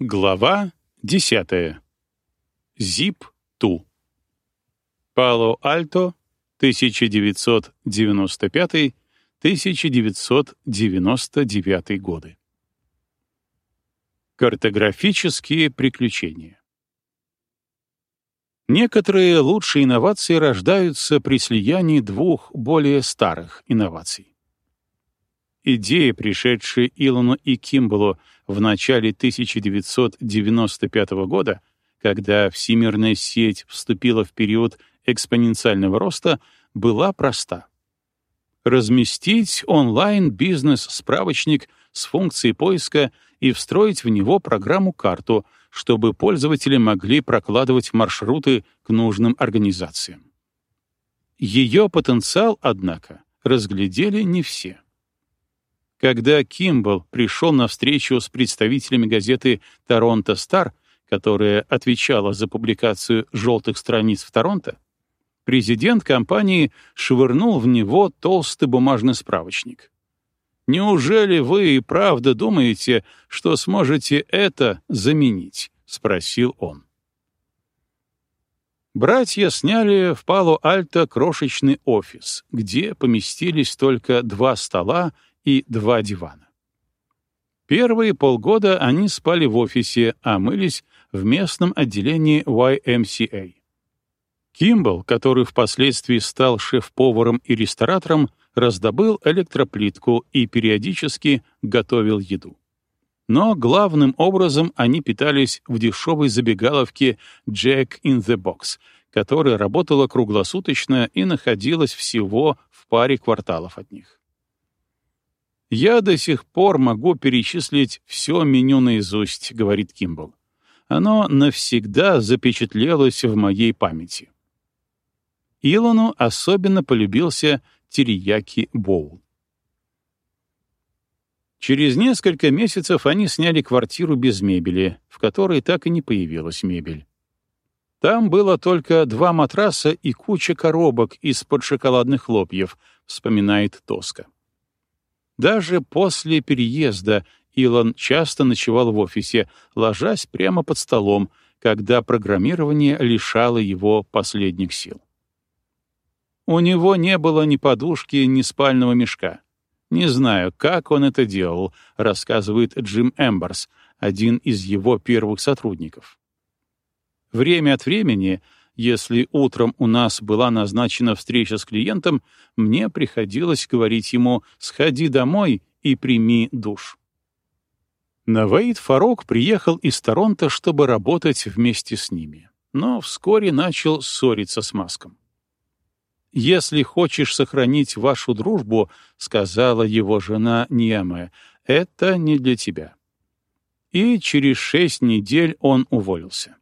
Глава 10. Zip-2. Пало-Альто, 1995-1999 годы. Картографические приключения. Некоторые лучшие инновации рождаются при слиянии двух более старых инноваций. Идея, пришедшая Илону и Кимблу в начале 1995 года, когда всемирная сеть вступила в период экспоненциального роста, была проста. Разместить онлайн-бизнес-справочник с функцией поиска и встроить в него программу-карту, чтобы пользователи могли прокладывать маршруты к нужным организациям. Ее потенциал, однако, разглядели не все. Когда Кимбл пришел на встречу с представителями газеты «Торонто Стар», которая отвечала за публикацию «желтых страниц» в Торонто, президент компании швырнул в него толстый бумажный справочник. «Неужели вы и правда думаете, что сможете это заменить?» — спросил он. Братья сняли в Пало-Альто крошечный офис, где поместились только два стола и два дивана. Первые полгода они спали в офисе, а мылись в местном отделении YMCA. Кимбл, который впоследствии стал шеф-поваром и ресторатором, раздобыл электроплитку и периодически готовил еду. Но главным образом они питались в дешевой забегаловке Jack in the Box, которая работала круглосуточно и находилась всего в паре кварталов от них. «Я до сих пор могу перечислить все меню наизусть», — говорит Кимбл. «Оно навсегда запечатлелось в моей памяти». Илону особенно полюбился терияки Боул. Через несколько месяцев они сняли квартиру без мебели, в которой так и не появилась мебель. Там было только два матраса и куча коробок из-под шоколадных хлопьев, вспоминает Тоска. Даже после переезда Илон часто ночевал в офисе, ложась прямо под столом, когда программирование лишало его последних сил. У него не было ни подушки, ни спального мешка. Не знаю, как он это делал, рассказывает Джим Эмберс, один из его первых сотрудников. Время от времени если утром у нас была назначена встреча с клиентом, мне приходилось говорить ему «сходи домой и прими душ». Наваид Фарок приехал из Торонто, чтобы работать вместе с ними, но вскоре начал ссориться с Маском. «Если хочешь сохранить вашу дружбу, — сказала его жена Ниэме, — это не для тебя». И через шесть недель он уволился.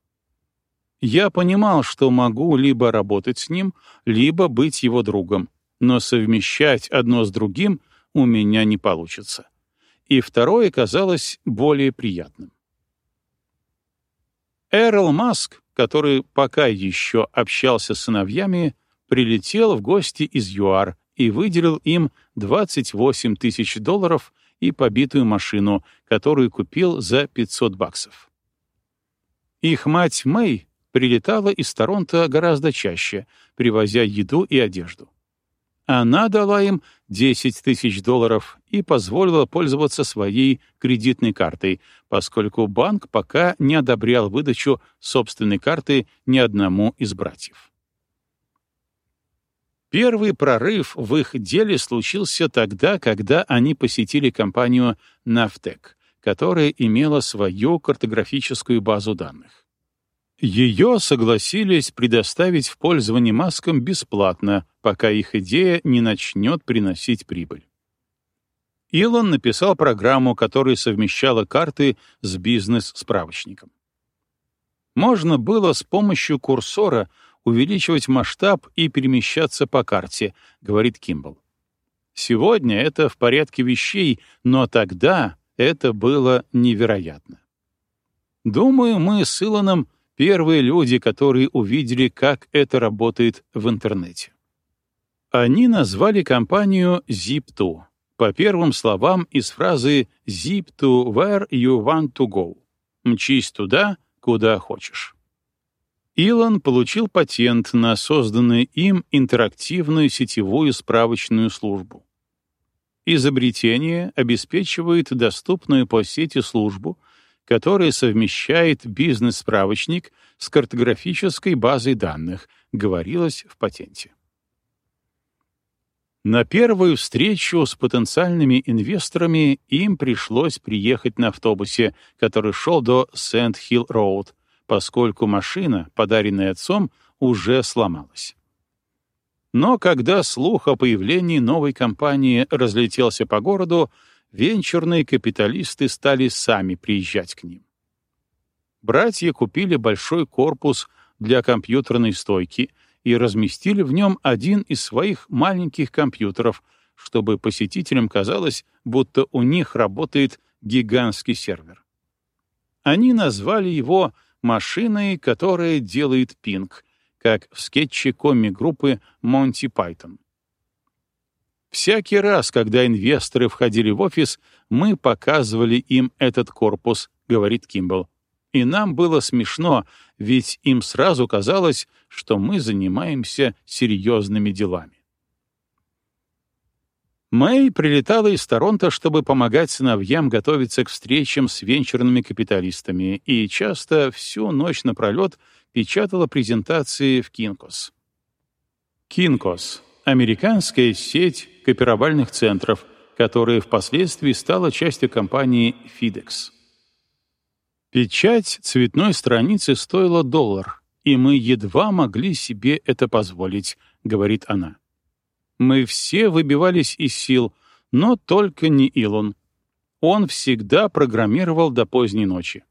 Я понимал, что могу либо работать с ним, либо быть его другом, но совмещать одно с другим у меня не получится. И второе казалось более приятным. Эрл Маск, который пока еще общался с сыновьями, прилетел в гости из ЮАР и выделил им 28 тысяч долларов и побитую машину, которую купил за 500 баксов. Их мать Мэй прилетала из Торонто гораздо чаще, привозя еду и одежду. Она дала им 10 тысяч долларов и позволила пользоваться своей кредитной картой, поскольку банк пока не одобрял выдачу собственной карты ни одному из братьев. Первый прорыв в их деле случился тогда, когда они посетили компанию «Нафтек», которая имела свою картографическую базу данных. Ее согласились предоставить в пользование маскам бесплатно, пока их идея не начнет приносить прибыль. Илон написал программу, которая совмещала карты с бизнес-справочником. Можно было с помощью курсора увеличивать масштаб и перемещаться по карте, говорит Кимбл. Сегодня это в порядке вещей, но тогда это было невероятно. Думаю, мы с Илоном первые люди, которые увидели, как это работает в интернете. Они назвали компанию Zip2 по первым словам из фразы «Zip to where you want to go» — Мчись туда, куда хочешь. Илон получил патент на созданную им интерактивную сетевую справочную службу. Изобретение обеспечивает доступную по сети службу, которая совмещает бизнес-справочник с картографической базой данных, говорилось в патенте. На первую встречу с потенциальными инвесторами им пришлось приехать на автобусе, который шел до Сент-Хилл-Роуд, поскольку машина, подаренная отцом, уже сломалась. Но когда слух о появлении новой компании разлетелся по городу, венчурные капиталисты стали сами приезжать к ним. Братья купили большой корпус для компьютерной стойки — и разместили в нем один из своих маленьких компьютеров, чтобы посетителям казалось, будто у них работает гигантский сервер. Они назвали его «машиной, которая делает пинг», как в скетче коми-группы «Монти Пайтон». Всякий раз, когда инвесторы входили в офис, мы показывали им этот корпус, говорит Кимбл. И нам было смешно, ведь им сразу казалось, что мы занимаемся серьезными делами. Мэй прилетала из Торонто, чтобы помогать сыновьям готовиться к встречам с венчурными капиталистами, и часто всю ночь напролет печатала презентации в Кинкос. Кинкос — американская сеть копировальных центров, которая впоследствии стала частью компании FedEx. Печать цветной страницы стоила доллар, и мы едва могли себе это позволить, говорит она. Мы все выбивались из сил, но только не Илон. Он всегда программировал до поздней ночи.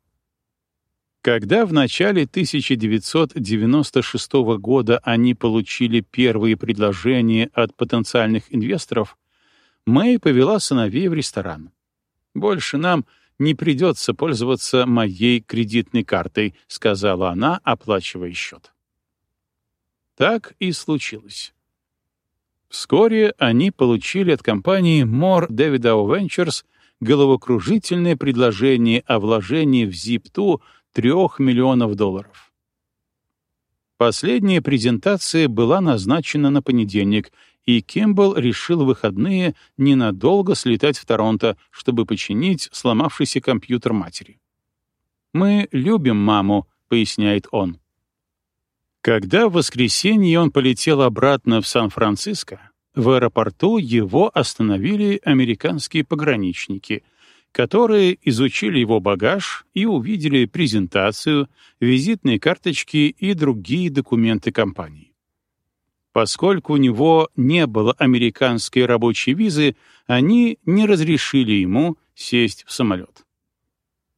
Когда в начале 1996 года они получили первые предложения от потенциальных инвесторов, Мэй повела сыновей в ресторан. Больше нам не придется пользоваться моей кредитной картой», — сказала она, оплачивая счет. Так и случилось. Вскоре они получили от компании More Davidow Ventures головокружительное предложение о вложении в ZIP2 3 миллионов долларов. Последняя презентация была назначена на понедельник, и Кембл решил в выходные ненадолго слетать в Торонто, чтобы починить сломавшийся компьютер матери. «Мы любим маму», — поясняет он. Когда в воскресенье он полетел обратно в Сан-Франциско, в аэропорту его остановили американские пограничники, которые изучили его багаж и увидели презентацию, визитные карточки и другие документы компании. Поскольку у него не было американской рабочей визы, они не разрешили ему сесть в самолет.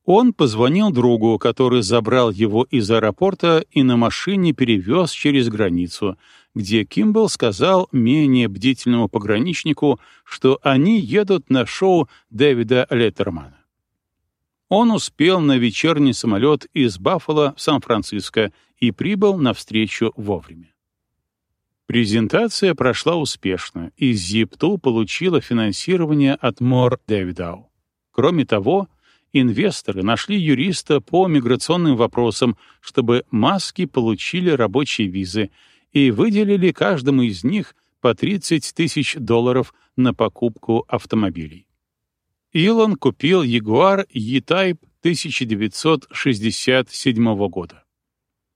Он позвонил другу, который забрал его из аэропорта и на машине перевез через границу, где Кимбл сказал менее бдительному пограничнику, что они едут на шоу Дэвида Леттермана. Он успел на вечерний самолет из Баффало в Сан-Франциско и прибыл на встречу вовремя. Презентация прошла успешно, и Zip2 получила финансирование от Мор Дэвидау. Кроме того, инвесторы нашли юриста по миграционным вопросам, чтобы маски получили рабочие визы, и выделили каждому из них по 30 тысяч долларов на покупку автомобилей. Илон купил Jaguar E-Type 1967 года.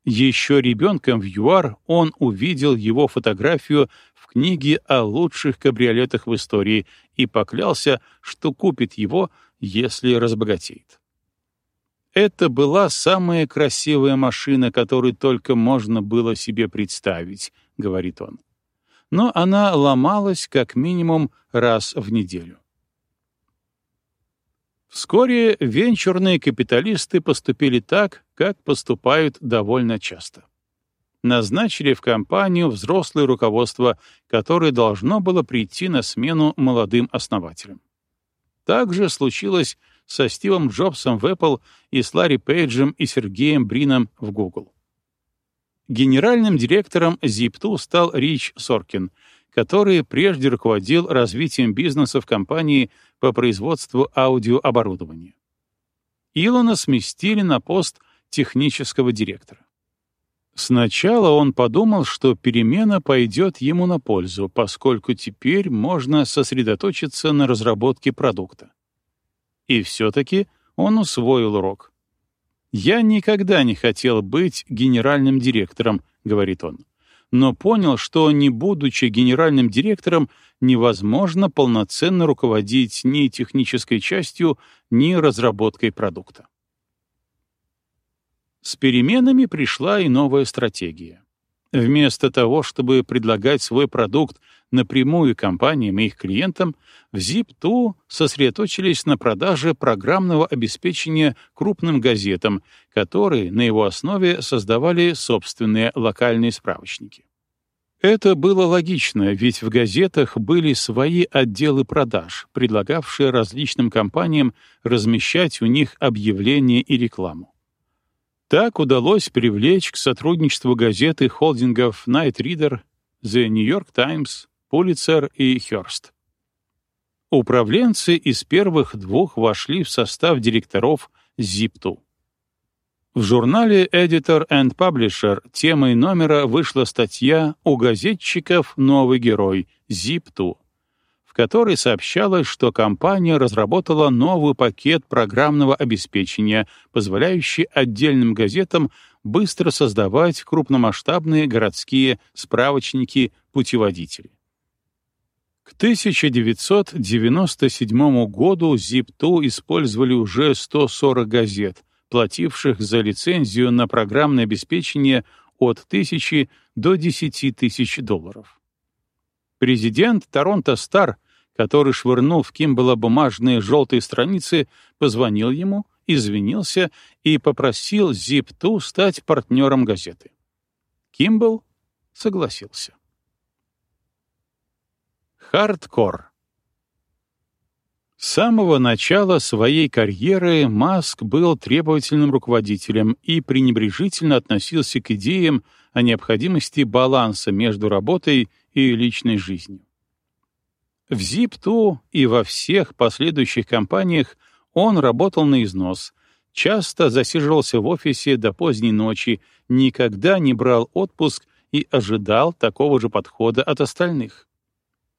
Еще ребенком в ЮАР он увидел его фотографию в книге о лучших кабриолетах в истории и поклялся, что купит его, если разбогатеет. Это была самая красивая машина, которую только можно было себе представить, говорит он. Но она ломалась как минимум раз в неделю. Вскоре венчурные капиталисты поступили так, как поступают довольно часто. Назначили в компанию взрослое руководство, которое должно было прийти на смену молодым основателям. Так же случилось со Стивом Джобсом в Apple и с Ларри Пейджем и Сергеем Брином в Google. Генеральным директором Zip2 стал Рич Соркин, который прежде руководил развитием бизнеса в компании по производству аудиооборудования. Илона сместили на пост технического директора. Сначала он подумал, что перемена пойдет ему на пользу, поскольку теперь можно сосредоточиться на разработке продукта. И все-таки он усвоил урок. «Я никогда не хотел быть генеральным директором», — говорит он, но понял, что, не будучи генеральным директором, невозможно полноценно руководить ни технической частью, ни разработкой продукта. С переменами пришла и новая стратегия. Вместо того, чтобы предлагать свой продукт напрямую компаниям и их клиентам, в Zip2 сосредоточились на продаже программного обеспечения крупным газетам, которые на его основе создавали собственные локальные справочники. Это было логично, ведь в газетах были свои отделы продаж, предлагавшие различным компаниям размещать у них объявления и рекламу. Так удалось привлечь к сотрудничеству газеты холдингов Night Reader, The New York Times, Pulitzer и Hearst. Управленцы из первых двух вошли в состав директоров Zip2. В журнале Editor and Publisher темой номера вышла статья «У газетчиков новый герой» Zip2, в которой сообщалось, что компания разработала новый пакет программного обеспечения, позволяющий отдельным газетам быстро создавать крупномасштабные городские справочники-путеводители. К 1997 году Zip2 использовали уже 140 газет, плативших за лицензию на программное обеспечение от 1000 до 10 тысяч долларов. Президент Торонто Стар, который швырнул в Кимбала бумажные желтые страницы, позвонил ему, извинился и попросил Zip2 стать партнером газеты. Кимбл согласился. Хардкор с самого начала своей карьеры Маск был требовательным руководителем и пренебрежительно относился к идеям о необходимости баланса между работой и личной жизнью. В Zip2 и во всех последующих компаниях он работал на износ, часто засиживался в офисе до поздней ночи, никогда не брал отпуск и ожидал такого же подхода от остальных.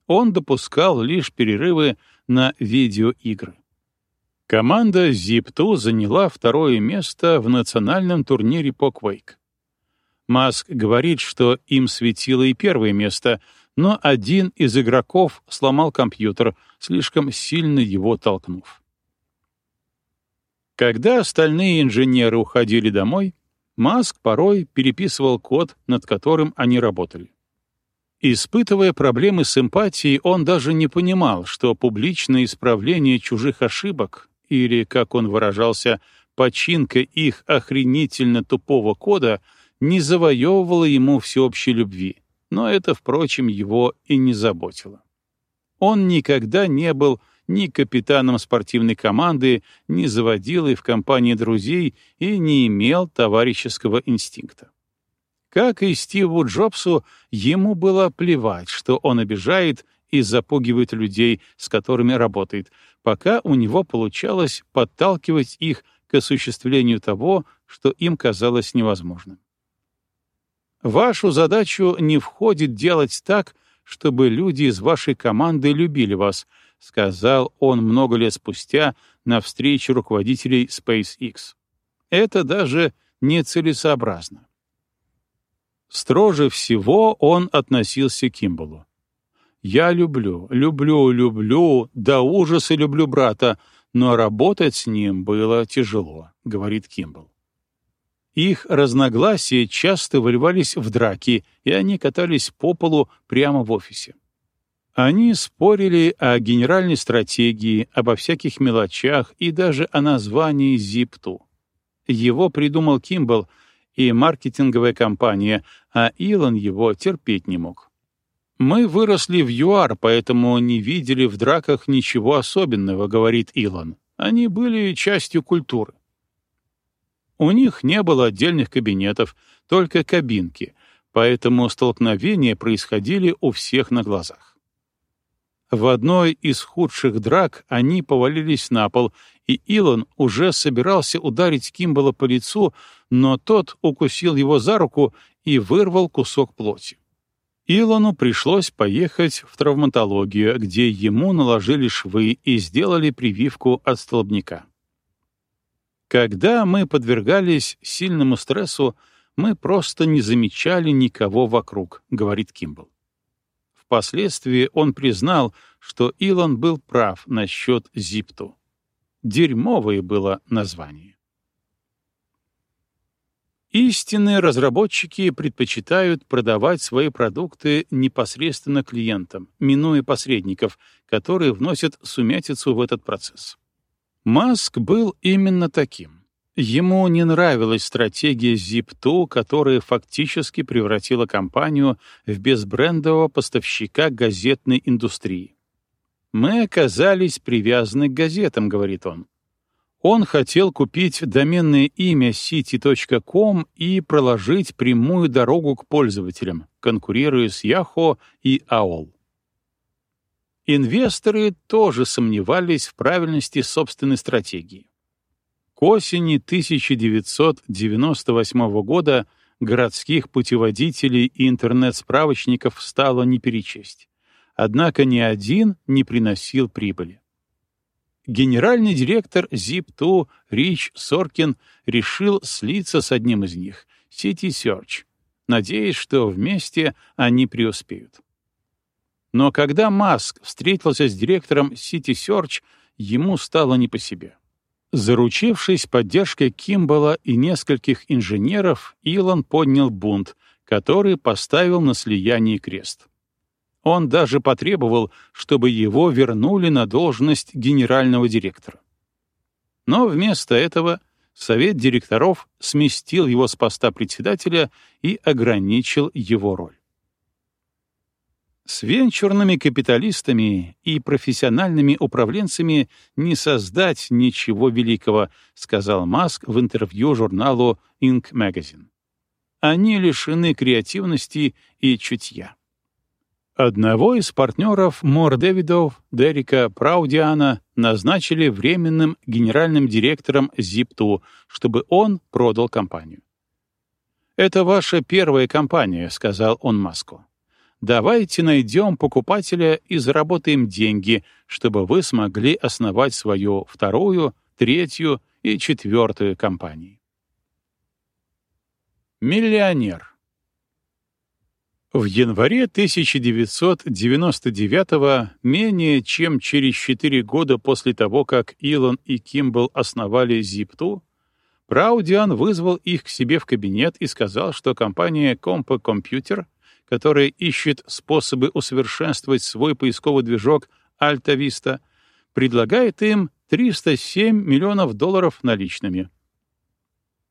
Он допускал лишь перерывы на видеоигры. Команда Zip2 заняла второе место в национальном турнире по Quake. Маск говорит, что им светило и первое место, но один из игроков сломал компьютер, слишком сильно его толкнув. Когда остальные инженеры уходили домой, Маск порой переписывал код, над которым они работали. Испытывая проблемы с эмпатией, он даже не понимал, что публичное исправление чужих ошибок, или, как он выражался, починка их охренительно тупого кода, не завоевывала ему всеобщей любви, но это, впрочем, его и не заботило. Он никогда не был ни капитаном спортивной команды, ни заводилой в компании друзей и не имел товарищеского инстинкта. Как и Стиву Джобсу, ему было плевать, что он обижает и запугивает людей, с которыми работает, пока у него получалось подталкивать их к осуществлению того, что им казалось невозможным вашу задачу не входит делать так, чтобы люди из вашей команды любили вас, сказал он много лет спустя на встрече руководителей SpaceX. Это даже нецелесообразно. Строже всего он относился к Кимбалу. «Я люблю, люблю, люблю, до ужаса люблю брата, но работать с ним было тяжело», — говорит Кимбл. Их разногласия часто выливались в драки, и они катались по полу прямо в офисе. Они спорили о генеральной стратегии, обо всяких мелочах и даже о названии Зипту. Его придумал Кимбл и маркетинговая компания, а Илон его терпеть не мог. «Мы выросли в ЮАР, поэтому не видели в драках ничего особенного», — говорит Илон. «Они были частью культуры». У них не было отдельных кабинетов, только кабинки, поэтому столкновения происходили у всех на глазах. В одной из худших драк они повалились на пол, и Илон уже собирался ударить Кимбала по лицу, но тот укусил его за руку и вырвал кусок плоти. Илону пришлось поехать в травматологию, где ему наложили швы и сделали прививку от столбняка. Когда мы подвергались сильному стрессу, мы просто не замечали никого вокруг, говорит Кимбл. Впоследствии он признал, что Илон был прав насчет Зипту. Дерьмовое было название. Истинные разработчики предпочитают продавать свои продукты непосредственно клиентам, минуя посредников, которые вносят сумятицу в этот процесс. Маск был именно таким. Ему не нравилась стратегия Zip2, которая фактически превратила компанию в безбрендового поставщика газетной индустрии. «Мы оказались привязаны к газетам», — говорит он. Он хотел купить доменное имя city.com и проложить прямую дорогу к пользователям, конкурируя с Yahoo и AOL. Инвесторы тоже сомневались в правильности собственной стратегии. К осени 1998 года городских путеводителей и интернет-справочников стало не перечесть. Однако ни один не приносил прибыли. Генеральный директор Zip2 Рич Соркин решил слиться с одним из них, City Search, надеясь, что вместе они преуспеют. Но когда Маск встретился с директором City Search, ему стало не по себе. Заручившись поддержкой Кимбала и нескольких инженеров, Илон поднял бунт, который поставил на слияние крест. Он даже потребовал, чтобы его вернули на должность генерального директора. Но вместо этого совет директоров сместил его с поста председателя и ограничил его роль. С венчурными капиталистами и профессиональными управленцами не создать ничего великого, сказал Маск в интервью журналу Inc. Magazine. Они лишены креативности и чутья. Одного из партнеров Мор Дэвидов, Дерека Праудиана, назначили временным генеральным директором Зипту, чтобы он продал компанию. «Это ваша первая компания», — сказал он Маску. «Давайте найдем покупателя и заработаем деньги, чтобы вы смогли основать свою вторую, третью и четвертую компании». Миллионер в январе 1999 менее чем через четыре года после того, как Илон и Кимбл основали Zip2, Праудиан вызвал их к себе в кабинет и сказал, что компания Compo Computer, которая ищет способы усовершенствовать свой поисковый движок Alta Vista, предлагает им 307 миллионов долларов наличными.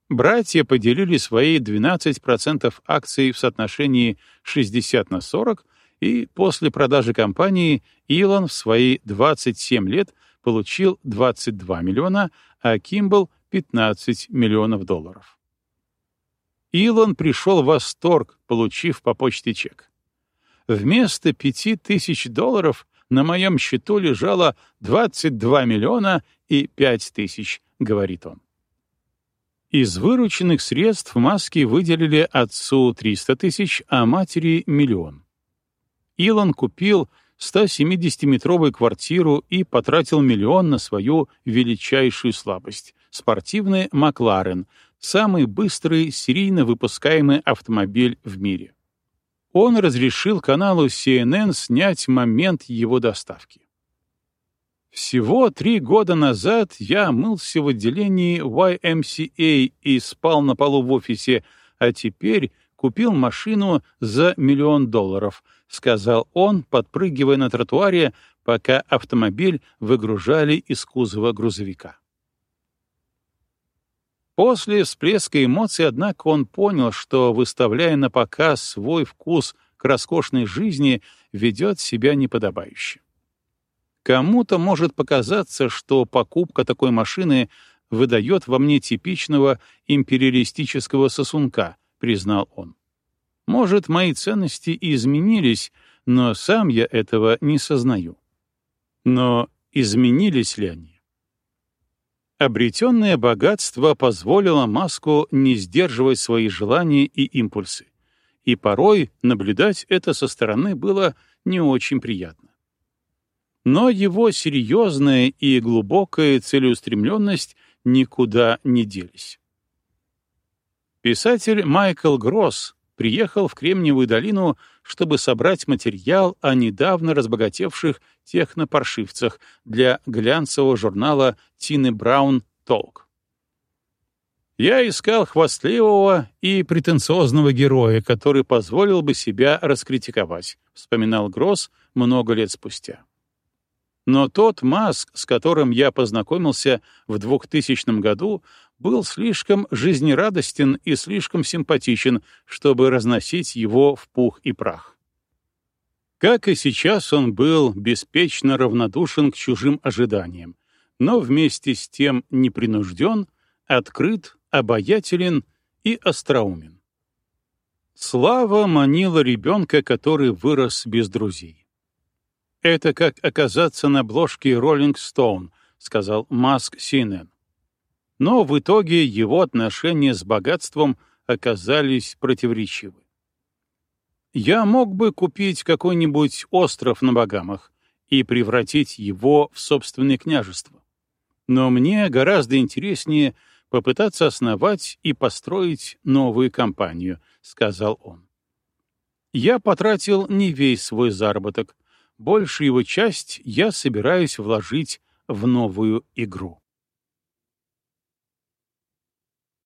Братья поделили свои 12% акций в соотношении 60 на 40, и после продажи компании Илон в свои 27 лет получил 22 миллиона, а Кимбл — 15 миллионов долларов. Илон пришел в восторг, получив по почте чек. Вместо 5000 долларов на моем счету лежало 22 миллиона и 5 тысяч, говорит он. Из вырученных средств Маски выделили отцу 300 тысяч, а матери — миллион. Илон купил 170-метровую квартиру и потратил миллион на свою величайшую слабость — спортивный Макларен, самый быстрый серийно выпускаемый автомобиль в мире. Он разрешил каналу CNN снять момент его доставки. Всего три года назад я мылся в отделении YMCA и спал на полу в офисе, а теперь купил машину за миллион долларов, сказал он, подпрыгивая на тротуаре, пока автомобиль выгружали из кузова грузовика. После всплеска эмоций, однако, он понял, что, выставляя на показ свой вкус к роскошной жизни, ведет себя неподобающе. Кому-то может показаться, что покупка такой машины выдает во мне типичного империалистического сосунка, признал он. Может, мои ценности изменились, но сам я этого не сознаю. Но изменились ли они? Обретенное богатство позволило Маску не сдерживать свои желания и импульсы, и порой наблюдать это со стороны было не очень приятно. Но его серьезная и глубокая целеустремленность никуда не делись. Писатель Майкл Гросс приехал в Кремниевую долину, чтобы собрать материал о недавно разбогатевших технопаршивцах для глянцевого журнала Тины Браун «Толк». Я искал хвастливого и претенциозного героя, который позволил бы себя раскритиковать, вспоминал Гросс много лет спустя. Но тот Маск, с которым я познакомился в 2000 году, был слишком жизнерадостен и слишком симпатичен, чтобы разносить его в пух и прах. Как и сейчас он был беспечно равнодушен к чужим ожиданиям, но вместе с тем непринужден, открыт, обаятелен и остроумен. Слава манила ребенка, который вырос без друзей. «Это как оказаться на обложке Rolling Stone», — сказал Маск Синен но в итоге его отношения с богатством оказались противоречивы. Я мог бы купить какой-нибудь остров на Багамах и превратить его в собственное княжество. Но мне гораздо интереснее попытаться основать и построить новую компанию, сказал он. Я потратил не весь свой заработок, большую его часть я собираюсь вложить в новую игру.